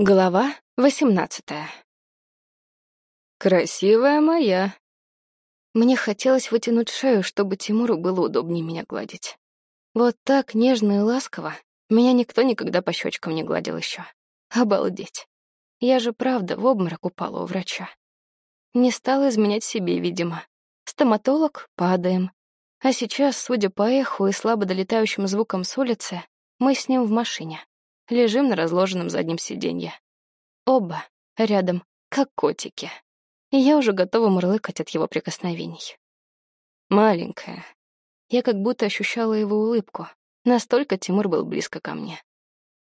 Глава восемнадцатая. «Красивая моя». Мне хотелось вытянуть шею, чтобы Тимуру было удобнее меня гладить. Вот так нежно и ласково меня никто никогда по щечкам не гладил еще. Обалдеть. Я же правда в обморок упала у врача. Не стала изменять себе, видимо. Стоматолог — падаем. А сейчас, судя по эху и слабо долетающим звукам с улицы, мы с ним в машине. Лежим на разложенном заднем сиденье. Оба рядом, как котики. И я уже готова мурлыкать от его прикосновений. Маленькая. Я как будто ощущала его улыбку. Настолько Тимур был близко ко мне.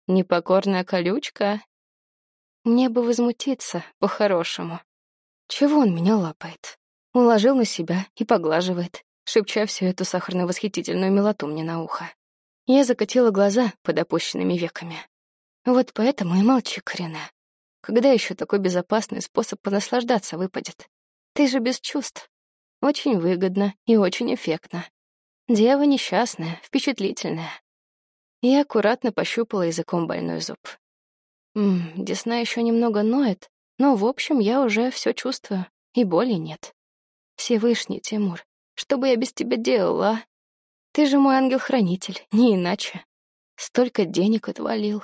Непокорная колючка. Мне бы возмутиться, по-хорошему. Чего он меня лапает? Уложил на себя и поглаживает, шепча всю эту сахарно-восхитительную милоту мне на ухо. Я закатила глаза под опущенными веками. Вот поэтому и молчи, Карина. Когда еще такой безопасный способ понаслаждаться выпадет? Ты же без чувств. Очень выгодно и очень эффектно. Дева несчастная, впечатлительная. Я аккуратно пощупала языком больной зуб. Ммм, десна еще немного ноет, но, в общем, я уже все чувствую, и боли нет. Всевышний, Тимур, что бы я без тебя делала, а? Ты же мой ангел-хранитель, не иначе. Столько денег отвалил.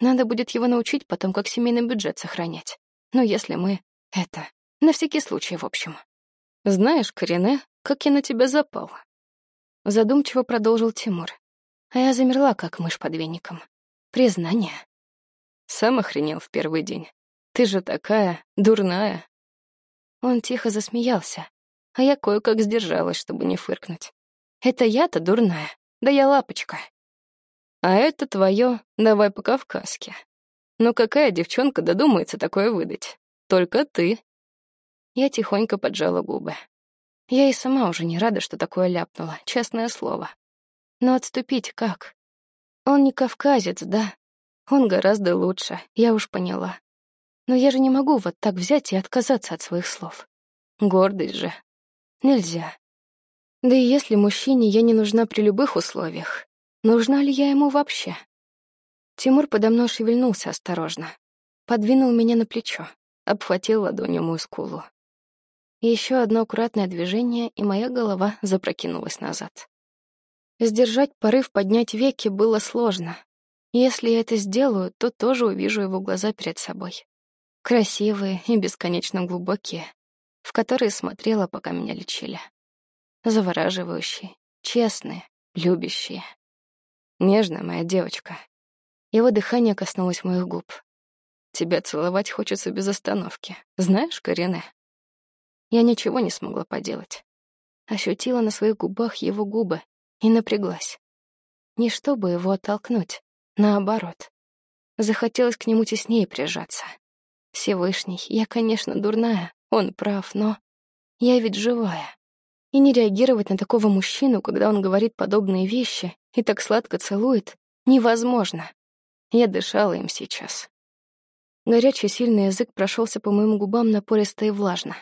Надо будет его научить потом, как семейный бюджет сохранять. Но если мы... Это... На всякий случай, в общем. Знаешь, Корене, как я на тебя запал. Задумчиво продолжил Тимур. А я замерла, как мышь под веником. Признание. Сам охренел в первый день. Ты же такая дурная. Он тихо засмеялся, а я кое-как сдержалась, чтобы не фыркнуть. Это я-то дурная, да я лапочка. А это твое «давай по-кавказски». Ну какая девчонка додумается такое выдать? Только ты. Я тихонько поджала губы. Я и сама уже не рада, что такое ляпнула, честное слово. Но отступить как? Он не кавказец, да? Он гораздо лучше, я уж поняла. Но я же не могу вот так взять и отказаться от своих слов. Гордость же. Нельзя. Да и если мужчине я не нужна при любых условиях, нужна ли я ему вообще? Тимур подо мной шевельнулся осторожно, подвинул меня на плечо, обхватил ладонью мою скулу. Еще одно аккуратное движение, и моя голова запрокинулась назад. Сдержать порыв поднять веки было сложно. Если я это сделаю, то тоже увижу его глаза перед собой. Красивые и бесконечно глубокие, в которые смотрела, пока меня лечили завораживающие, честные, любящие. Нежная моя девочка. Его дыхание коснулось моих губ. Тебя целовать хочется без остановки. Знаешь, Корене? Я ничего не смогла поделать. Ощутила на своих губах его губы и напряглась. Не чтобы его оттолкнуть, наоборот. Захотелось к нему теснее прижаться. Всевышний, я, конечно, дурная, он прав, но я ведь живая. И не реагировать на такого мужчину, когда он говорит подобные вещи и так сладко целует, невозможно. Я дышала им сейчас. Горячий сильный язык прошелся по моим губам напористо и влажно.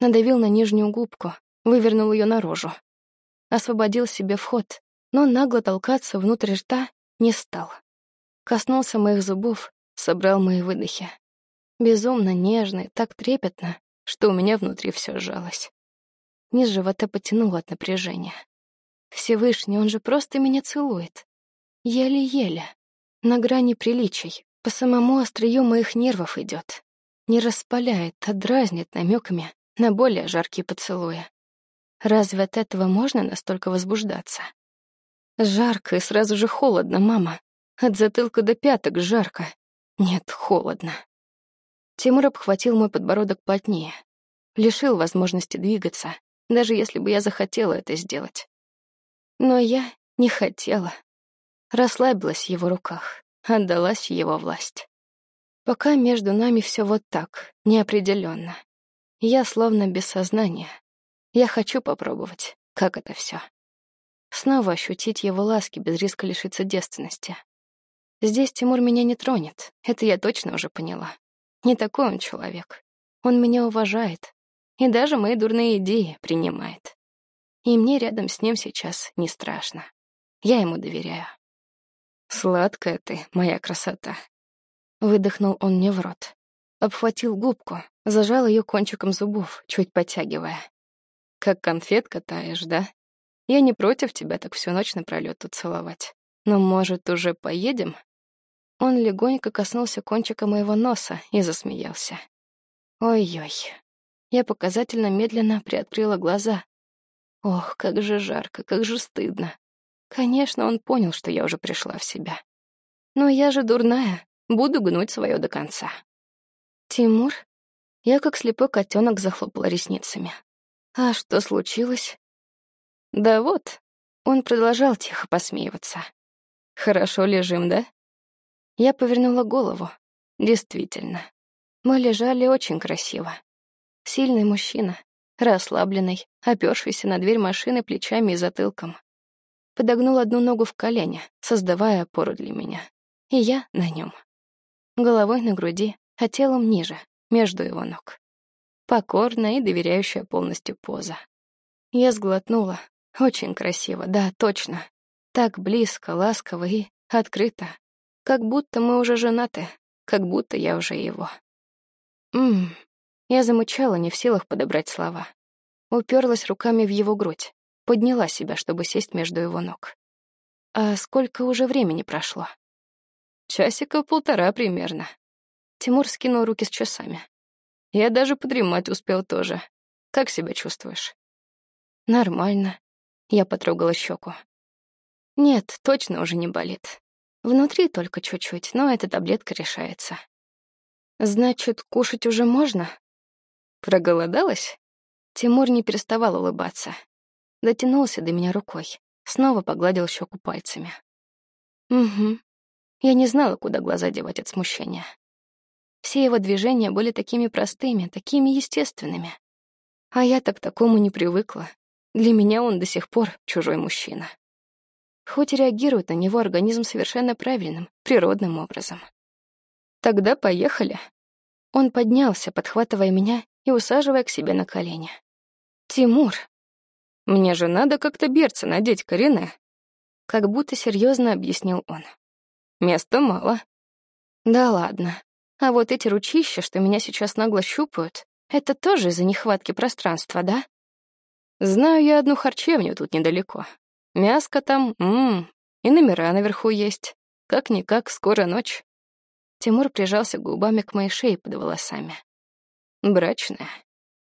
Надавил на нижнюю губку, вывернул ее наружу. Освободил себе вход, но нагло толкаться внутрь рта не стал. Коснулся моих зубов, собрал мои выдохи. Безумно нежно и так трепетно, что у меня внутри все сжалось. Низ живота потянуло от напряжения. Всевышний, он же просто меня целует. Еле-еле. На грани приличий. По самому острию моих нервов идет. Не распаляет, а дразнит намеками на более жаркие поцелуи. Разве от этого можно настолько возбуждаться? Жарко и сразу же холодно, мама. От затылка до пяток жарко. Нет, холодно. Тимур обхватил мой подбородок плотнее. Лишил возможности двигаться, даже если бы я захотела это сделать. Но я не хотела. Расслабилась в его руках, отдалась его власть. Пока между нами все вот так, неопределенно. Я словно без сознания. Я хочу попробовать, как это все. Снова ощутить его ласки без риска лишиться девственности. Здесь Тимур меня не тронет, это я точно уже поняла. Не такой он человек. Он меня уважает, и даже мои дурные идеи принимает. И мне рядом с ним сейчас не страшно. Я ему доверяю. Сладкая ты, моя красота. Выдохнул он мне в рот. Обхватил губку, зажал ее кончиком зубов, чуть подтягивая. Как конфетка таешь, да? Я не против тебя так всю ночь напролёт тут целовать. Но, может, уже поедем? Он легонько коснулся кончика моего носа и засмеялся. Ой-ой. Я показательно медленно приоткрыла глаза. Ох, как же жарко, как же стыдно. Конечно, он понял, что я уже пришла в себя. Но я же дурная, буду гнуть свое до конца. Тимур? Я как слепой котенок захлопала ресницами. А что случилось? Да вот, он продолжал тихо посмеиваться. Хорошо лежим, да? Я повернула голову. Действительно. Мы лежали очень красиво. Сильный мужчина, расслабленный, опёршийся на дверь машины плечами и затылком. Подогнул одну ногу в колени, создавая опору для меня. И я на нем. Головой на груди, а телом ниже, между его ног. Покорная и доверяющая полностью поза. Я сглотнула. Очень красиво, да, точно. Так близко, ласково и открыто. Как будто мы уже женаты, как будто я уже его. Мм. Я замычала, не в силах подобрать слова. Уперлась руками в его грудь, подняла себя, чтобы сесть между его ног. А сколько уже времени прошло? Часика полтора примерно. Тимур скинул руки с часами. Я даже подремать успел тоже. Как себя чувствуешь? Нормально. Я потрогала щеку. Нет, точно уже не болит. Внутри только чуть-чуть, но эта таблетка решается. Значит, кушать уже можно? Проголодалась? Тимур не переставал улыбаться. Дотянулся до меня рукой, снова погладил щеку пальцами. Угу. Я не знала, куда глаза девать от смущения. Все его движения были такими простыми, такими естественными. А я так к такому не привыкла. Для меня он до сих пор чужой мужчина хоть и реагирует на него организм совершенно правильным, природным образом. Тогда поехали. Он поднялся, подхватывая меня и усаживая к себе на колени. Тимур, мне же надо как-то берца надеть, Карине. Как будто серьезно объяснил он. Места мало. Да ладно. А вот эти ручища, что меня сейчас нагло щупают, это тоже из-за нехватки пространства, да? Знаю я одну харчевню тут недалеко. Мяско там, ммм, и номера наверху есть. Как-никак, скоро ночь. Тимур прижался губами к моей шее под волосами. Брачная.